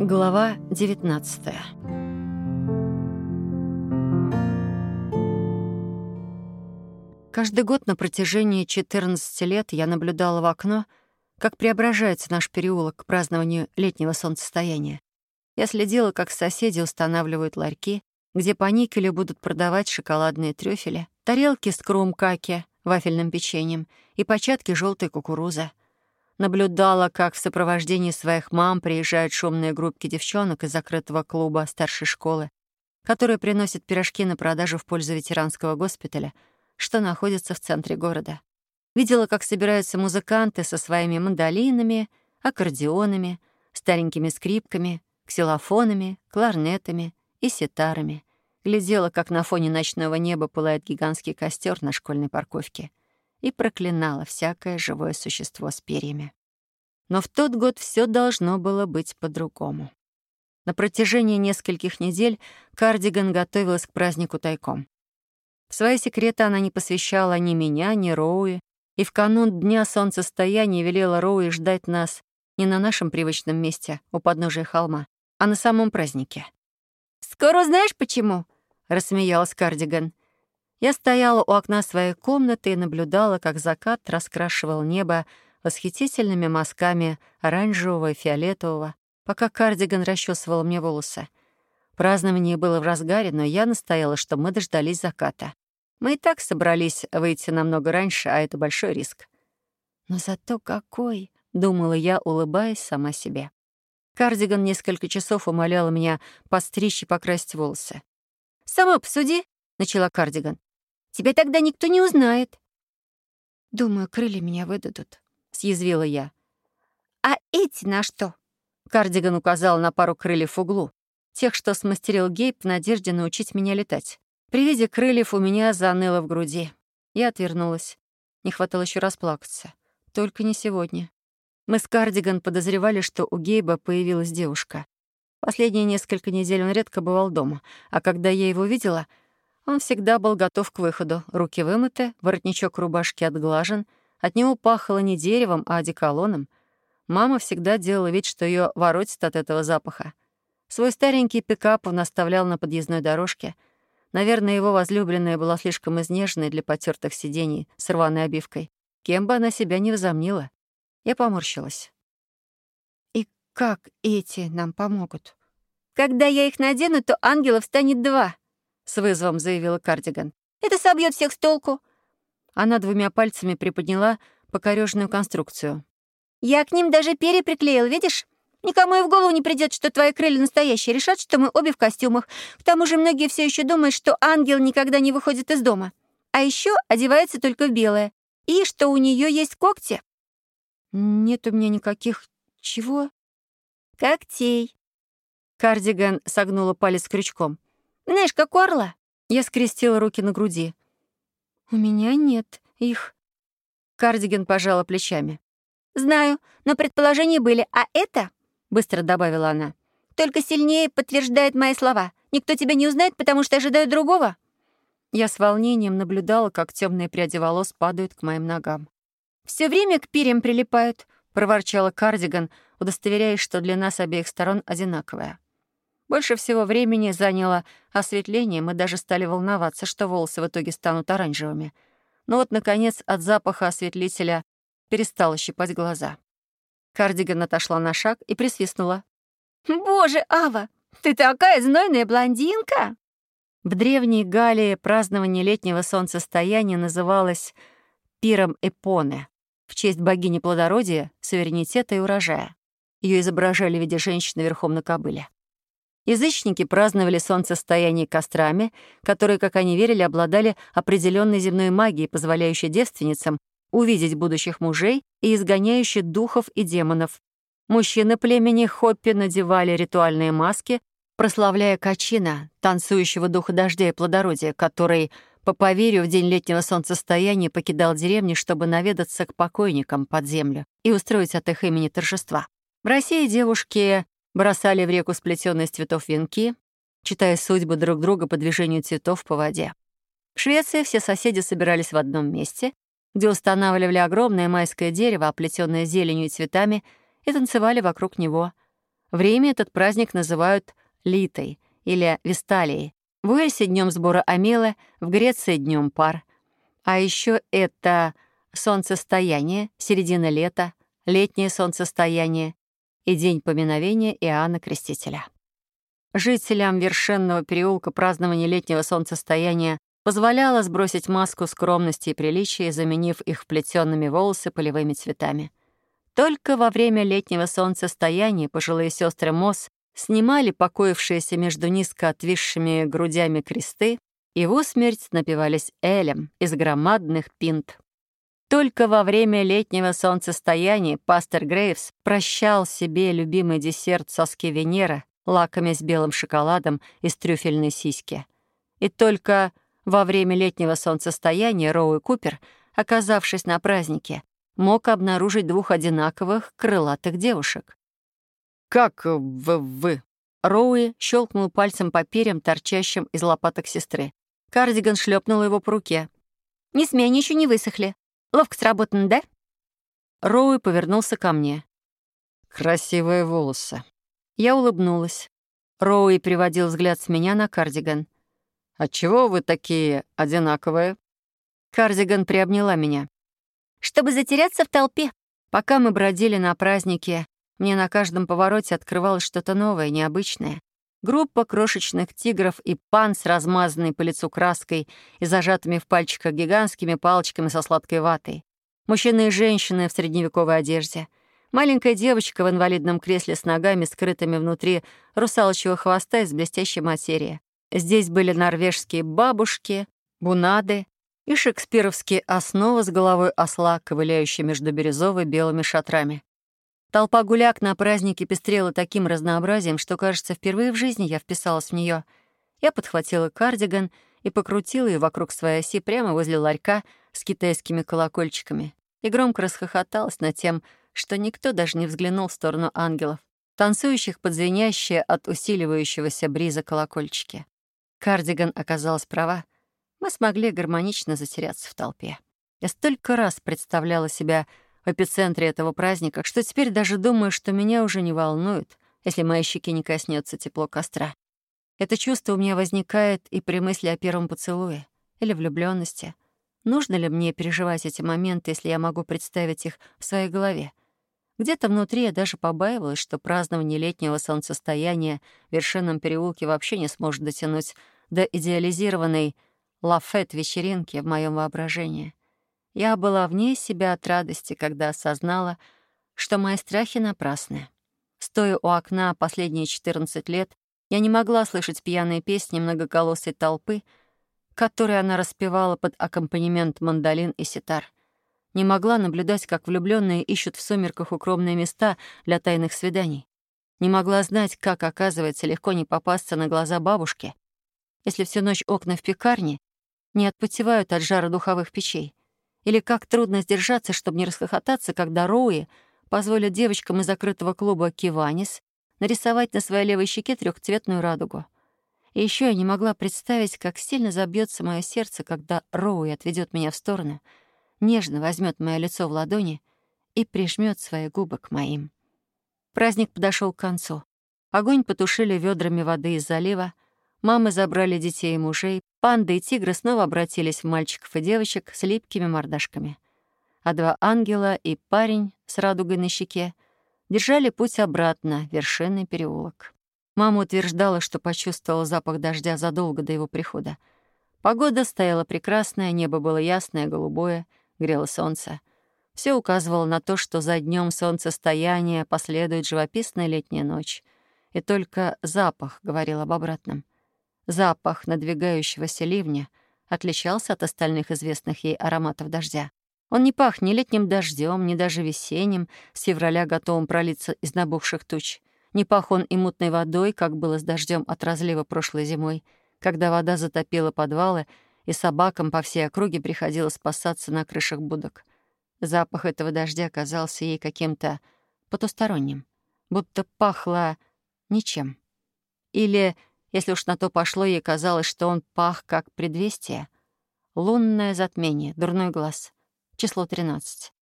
Глава 19 Каждый год на протяжении 14 лет я наблюдала в окно, как преображается наш переулок к празднованию летнего солнцестояния. Я следила, как соседи устанавливают ларьки, где по никелю будут продавать шоколадные трюфели, тарелки с крум-каки, вафельным печеньем и початки желтой кукурузы наблюдала, как в сопровождении своих мам приезжают шумные группки девчонок из закрытого клуба старшей школы, которые приносят пирожки на продажу в пользу ветеранского госпиталя, что находится в центре города. Видела, как собираются музыканты со своими мандолинами, аккордеонами, старенькими скрипками, ксилофонами, кларнетами и ситарами. Глядела, как на фоне ночного неба пылает гигантский костер на школьной парковке и проклинала всякое живое существо с перьями. Но в тот год все должно было быть по-другому. На протяжении нескольких недель Кардиган готовилась к празднику тайком. В свои секреты она не посвящала ни меня, ни Роуи, и в канун Дня Солнцестояния велела Роуи ждать нас не на нашем привычном месте, у подножия холма, а на самом празднике. «Скоро знаешь, почему?» — рассмеялась Кардиган. Я стояла у окна своей комнаты и наблюдала, как закат раскрашивал небо восхитительными мазками оранжевого и фиолетового, пока кардиган расчесывал мне волосы. Празднование было в разгаре, но я настояла, что мы дождались заката. Мы и так собрались выйти намного раньше, а это большой риск. Но зато какой, — думала я, улыбаясь сама себе. Кардиган несколько часов умолял меня постричь и покрасить волосы. «Сама посуди», — начала Кардиган. Тебя тогда никто не узнает». «Думаю, крылья меня выдадут», — съязвила я. «А эти на что?» Кардиган указал на пару крыльев в углу, тех, что смастерил Гейб в надежде научить меня летать. При виде крыльев у меня заныло в груди. Я отвернулась. Не хватало еще расплакаться. Только не сегодня. Мы с Кардиган подозревали, что у Гейба появилась девушка. Последние несколько недель он редко бывал дома, а когда я его видела — он всегда был готов к выходу. Руки вымыты, воротничок рубашки отглажен. От него пахло не деревом, а одеколоном. Мама всегда делала вид, что ее воротит от этого запаха. Свой старенький пикап он оставлял на подъездной дорожке. Наверное, его возлюбленная была слишком изнеженной для потертых сидений с рваной обивкой. Кем бы она себя не возомнила. Я поморщилась. «И как эти нам помогут?» «Когда я их надену, то ангелов станет два», с вызовом заявила Кардиган. «Это собьет всех с толку». Она двумя пальцами приподняла покорёженную конструкцию. «Я к ним даже перья приклеил, видишь? Никому и в голову не придет, что твои крылья настоящие. Решат, что мы обе в костюмах. К тому же многие все еще думают, что ангел никогда не выходит из дома. А еще одевается только в белое. И что у нее есть когти». «Нет у меня никаких... чего?» «Когтей». Кардиган согнула палец крючком. Знаешь, как орла?» Я скрестила руки на груди. «У меня нет их». Кардиген пожала плечами. «Знаю, но предположения были. А это, — быстро добавила она, — только сильнее подтверждает мои слова. Никто тебя не узнает, потому что ожидают другого». Я с волнением наблюдала, как темные пряди волос падают к моим ногам. Все время к перьям прилипают», — проворчала Кардиган, удостоверяясь, что длина с обеих сторон одинаковая. Больше всего времени заняло осветление, мы даже стали волноваться, что волосы в итоге станут оранжевыми. Но вот, наконец, от запаха осветлителя перестало щипать глаза. Кардиган отошла на шаг и присвистнула. «Боже, Ава, ты такая знойная блондинка!» В древней Галлии празднование летнего солнцестояния называлось «пиром Эпоне» в честь богини плодородия, суверенитета и урожая. Ее изображали в виде женщины верхом на кобыле. Язычники праздновали солнцестояние кострами, которые, как они верили, обладали определенной земной магией, позволяющей девственницам увидеть будущих мужей и изгоняющей духов и демонов. Мужчины племени Хоппи надевали ритуальные маски, прославляя Качина, танцующего духа дождя и плодородия, который, по поверью, в день летнего солнцестояния покидал деревни, чтобы наведаться к покойникам под землю и устроить от их имени торжества. В России девушки бросали в реку сплетенные из цветов венки, читая судьбы друг друга по движению цветов по воде. В Швеции все соседи собирались в одном месте, где устанавливали огромное майское дерево, оплетенное зеленью и цветами, и танцевали вокруг него. В Риме этот праздник называют Литой или Весталией. В Уэльсе — днем сбора Амелы, в Греции — днем пар. А еще это солнцестояние, середина лета, летнее солнцестояние и день поминовения Иоанна Крестителя. Жителям Вершенного переулка празднование летнего солнцестояния позволяло сбросить маску скромности и приличия, заменив их вплетенными волосы полевыми цветами. Только во время летнего солнцестояния пожилые сестры Мосс снимали покоившиеся между низко отвисшими грудями кресты и в усмерть напивались элем из громадных пинт. Только во время летнего солнцестояния пастор Грейвс прощал себе любимый десерт соски Венера, лакомясь белым шоколадом из трюфельной сиськи. И только во время летнего солнцестояния Роуи Купер, оказавшись на празднике, мог обнаружить двух одинаковых крылатых девушек. «Как вы...», вы? Роуи щелкнул пальцем по перьям, торчащим из лопаток сестры. Кардиган шлепнул его по руке. «Не смей, они еще не высохли. Ловко сработано, да?» Роуи повернулся ко мне. «Красивые волосы». Я улыбнулась. Роуи приводил взгляд с меня на кардиган. «Отчего вы такие одинаковые?» Кардиган приобняла меня. «Чтобы затеряться в толпе». Пока мы бродили на празднике, мне на каждом повороте открывалось что-то новое, необычное. Группа крошечных тигров и пан с размазанной по лицу краской и зажатыми в пальчиках гигантскими палочками со сладкой ватой. Мужчины и женщины в средневековой одежде. Маленькая девочка в инвалидном кресле с ногами, скрытыми внутри русалочьего хвоста из блестящей материи. Здесь были норвежские бабушки, бунады и шекспировские основы с головой осла, ковыляющие между бирюзовой белыми шатрами. Толпа гуляк на празднике пестрела таким разнообразием, что, кажется, впервые в жизни я вписалась в нее. Я подхватила кардиган и покрутила ее вокруг своей оси прямо возле ларька с китайскими колокольчиками и громко расхохоталась над тем, что никто даже не взглянул в сторону ангелов, танцующих под звенящие от усиливающегося бриза колокольчики. Кардиган оказалась права. Мы смогли гармонично затеряться в толпе. Я столько раз представляла себя эпицентре этого праздника, что теперь даже думаю, что меня уже не волнует, если моей щеки не коснется тепло костра. Это чувство у меня возникает и при мысли о первом поцелуе или влюбленности. Нужно ли мне переживать эти моменты, если я могу представить их в своей голове? Где-то внутри я даже побаивалась, что празднование летнего солнцестояния в вершинном переулке вообще не сможет дотянуть до идеализированной лафет-вечеринки в моем воображении. Я была вне себя от радости, когда осознала, что мои страхи напрасны. Стоя у окна последние 14 лет, я не могла слышать пьяные песни многоголосой толпы, которые она распевала под аккомпанемент мандолин и ситар. Не могла наблюдать, как влюбленные ищут в сумерках укромные места для тайных свиданий. Не могла знать, как, оказывается, легко не попасться на глаза бабушки, если всю ночь окна в пекарне не отпотевают от жара духовых печей. Или как трудно сдержаться, чтобы не расхохотаться, когда Роуи позволят девочкам из закрытого клуба «Киванис» нарисовать на своей левой щеке трехцветную радугу. И еще я не могла представить, как сильно забьется мое сердце, когда Роуи отведет меня в сторону, нежно возьмет мое лицо в ладони и прижмет свои губы к моим. Праздник подошел к концу. Огонь потушили ведрами воды из залива, Мамы забрали детей и мужей, панды и тигры снова обратились в мальчиков и девочек с липкими мордашками. А два ангела и парень с радугой на щеке держали путь обратно вершинный переулок. Мама утверждала, что почувствовала запах дождя задолго до его прихода. Погода стояла прекрасная, небо было ясное, голубое, грело солнце. Все указывало на то, что за днем солнцестояния последует живописная летняя ночь. И только запах говорил об обратном — Запах надвигающегося ливня отличался от остальных известных ей ароматов дождя. Он не пах ни летним дождем, ни даже весенним, с февраля готовым пролиться из набухших туч. Не пах он и мутной водой, как было с дождем от разлива прошлой зимой, когда вода затопила подвалы, и собакам по всей округе приходилось спасаться на крышах будок. Запах этого дождя казался ей каким-то потусторонним, будто пахло ничем. Или если уж на то пошло, ей казалось, что он пах как предвестие. Лунное затмение, дурной глаз, число 13.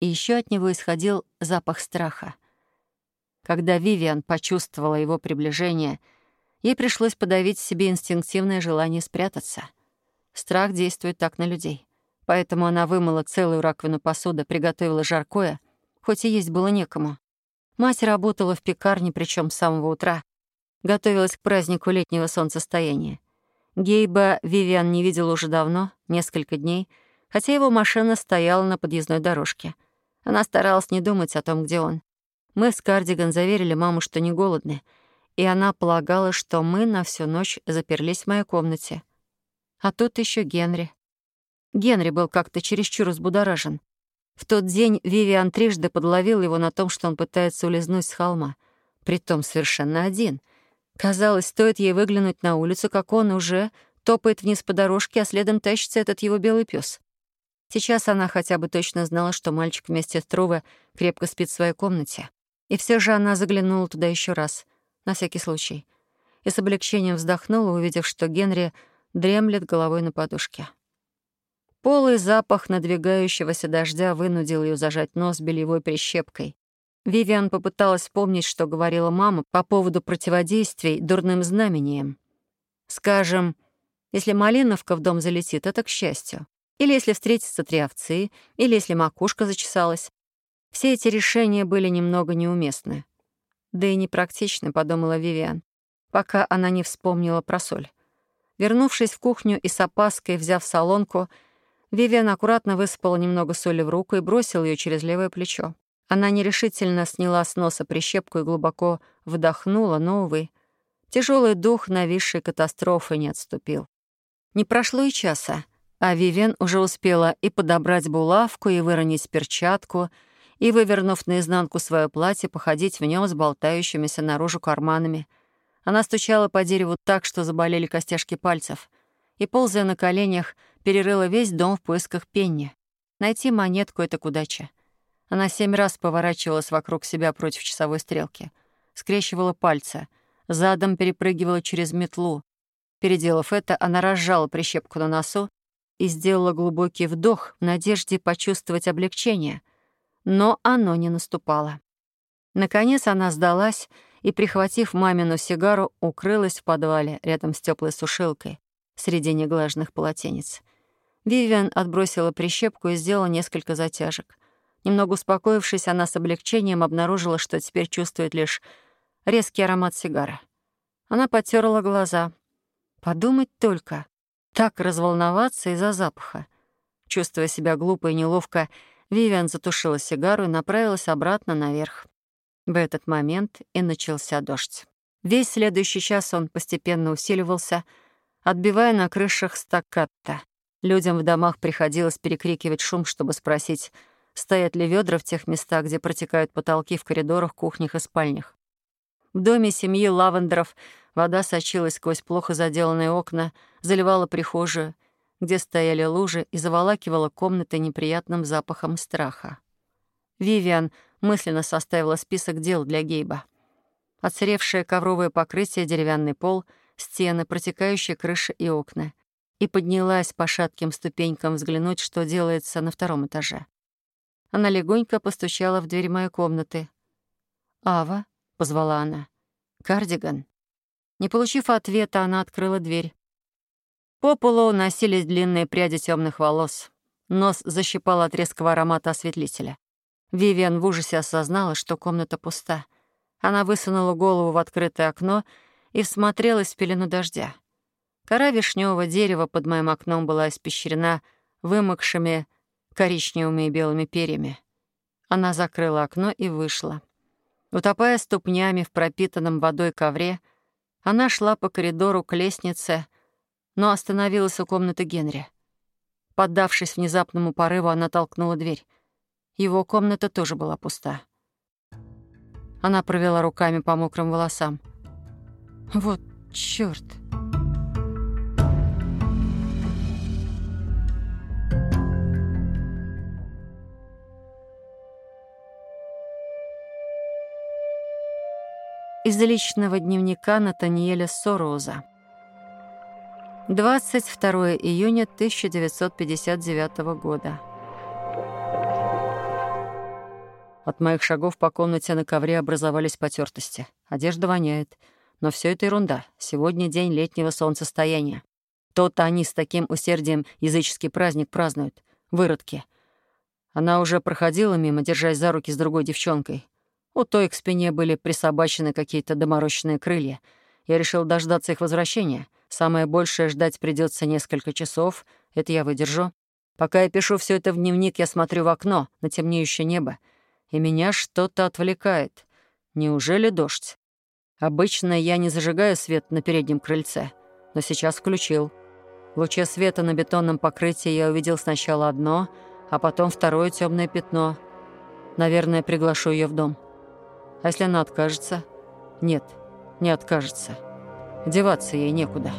И еще от него исходил запах страха. Когда Вивиан почувствовала его приближение, ей пришлось подавить в себе инстинктивное желание спрятаться. Страх действует так на людей. Поэтому она вымыла целую раковину посуды, приготовила жаркое, хоть и есть было некому. Мать работала в пекарне, причем с самого утра. Готовилась к празднику летнего солнцестояния. Гейба Вивиан не видела уже давно, несколько дней, хотя его машина стояла на подъездной дорожке. Она старалась не думать о том, где он. Мы с Кардиган заверили маму, что не голодны, и она полагала, что мы на всю ночь заперлись в моей комнате. А тут еще Генри. Генри был как-то чересчур взбудоражен. В тот день Вивиан трижды подловил его на том, что он пытается улизнуть с холма. Притом совершенно один. Казалось, стоит ей выглянуть на улицу, как он уже топает вниз по дорожке, а следом тащится этот его белый пес. Сейчас она хотя бы точно знала, что мальчик вместе с Труве крепко спит в своей комнате. И все же она заглянула туда еще раз, на всякий случай, и с облегчением вздохнула, увидев, что Генри дремлет головой на подушке. Полый запах надвигающегося дождя вынудил ее зажать нос бельевой прищепкой. Вивиан попыталась вспомнить, что говорила мама по поводу противодействий дурным знамениям. Скажем, если малиновка в дом залетит, это к счастью. Или если встретятся три овцы, или если макушка зачесалась. Все эти решения были немного неуместны. Да и непрактичны, подумала Вивиан, пока она не вспомнила про соль. Вернувшись в кухню и с опаской взяв солонку, Вивиан аккуратно высыпала немного соли в руку и бросила ее через левое плечо. Она нерешительно сняла с носа прищепку и глубоко вдохнула, но, увы, тяжелый дух нависшей катастрофы не отступил. Не прошло и часа, а Вивен уже успела и подобрать булавку, и выронить перчатку, и, вывернув наизнанку свое платье, походить в нем с болтающимися наружу карманами. Она стучала по дереву так, что заболели костяшки пальцев, и, ползая на коленях, перерыла весь дом в поисках Пенни. Найти монетку — это к удаче. Она семь раз поворачивалась вокруг себя против часовой стрелки, скрещивала пальцы, задом перепрыгивала через метлу. Переделав это, она разжала прищепку на носу и сделала глубокий вдох в надежде почувствовать облегчение. Но оно не наступало. Наконец она сдалась и, прихватив мамину сигару, укрылась в подвале рядом с теплой сушилкой среди неглаженных полотенец. Вивиан отбросила прищепку и сделала несколько затяжек. Немного успокоившись, она с облегчением обнаружила, что теперь чувствует лишь резкий аромат сигары. Она потерла глаза. Подумать только, так разволноваться из-за запаха. Чувствуя себя глупо и неловко, Вивиан затушила сигару и направилась обратно наверх. В этот момент и начался дождь. Весь следующий час он постепенно усиливался, отбивая на крышах стаккатто. Людям в домах приходилось перекрикивать шум, чтобы спросить, стоят ли ведра в тех местах, где протекают потолки в коридорах, кухнях и спальнях. В доме семьи Лавендеров вода сочилась сквозь плохо заделанные окна, заливала прихожую, где стояли лужи, и заволакивала комнаты неприятным запахом страха. Вивиан мысленно составила список дел для Гейба. Отсыревшее ковровое покрытие, деревянный пол, стены, протекающие крыши и окна — и поднялась по шатким ступенькам взглянуть, что делается на втором этаже. Она легонько постучала в дверь моей комнаты. «Ава», — позвала она, — «кардиган». Не получив ответа, она открыла дверь. По полу носились длинные пряди темных волос. Нос защипал от резкого аромата осветлителя. Вивиан в ужасе осознала, что комната пуста. Она высунула голову в открытое окно и всмотрелась в пелену дождя. Кора вишневого дерева под моим окном была испещрена вымокшими коричневыми и белыми перьями. Она закрыла окно и вышла. Утопая ступнями в пропитанном водой ковре, она шла по коридору к лестнице, но остановилась у комнаты Генри. Поддавшись внезапному порыву, она толкнула дверь. Его комната тоже была пуста. Она провела руками по мокрым волосам. «Вот чёрт!» Из личного дневника Натаниэля Сороуза. 22 июня 1959 года. От моих шагов по комнате на ковре образовались потертости. Одежда воняет. Но все это ерунда. Сегодня день летнего солнцестояния. То-то они с таким усердием языческий праздник празднуют. Выродки. Она уже проходила мимо, держась за руки с другой девчонкой. У той к спине были присобачены какие-то доморощенные крылья. Я решил дождаться их возвращения. Самое большее ждать придется несколько часов. Это я выдержу. Пока я пишу все это в дневник, я смотрю в окно на темнеющее небо, и меня что-то отвлекает. Неужели дождь? Обычно я не зажигаю свет на переднем крыльце, но сейчас включил. В луче света на бетонном покрытии я увидел сначала одно, а потом второе темное пятно. Наверное, приглашу ее в дом. А если она откажется? Нет, не откажется. Деваться ей некуда».